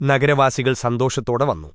നഗരവാസികൾ സന്തോഷത്തോടെ വന്നു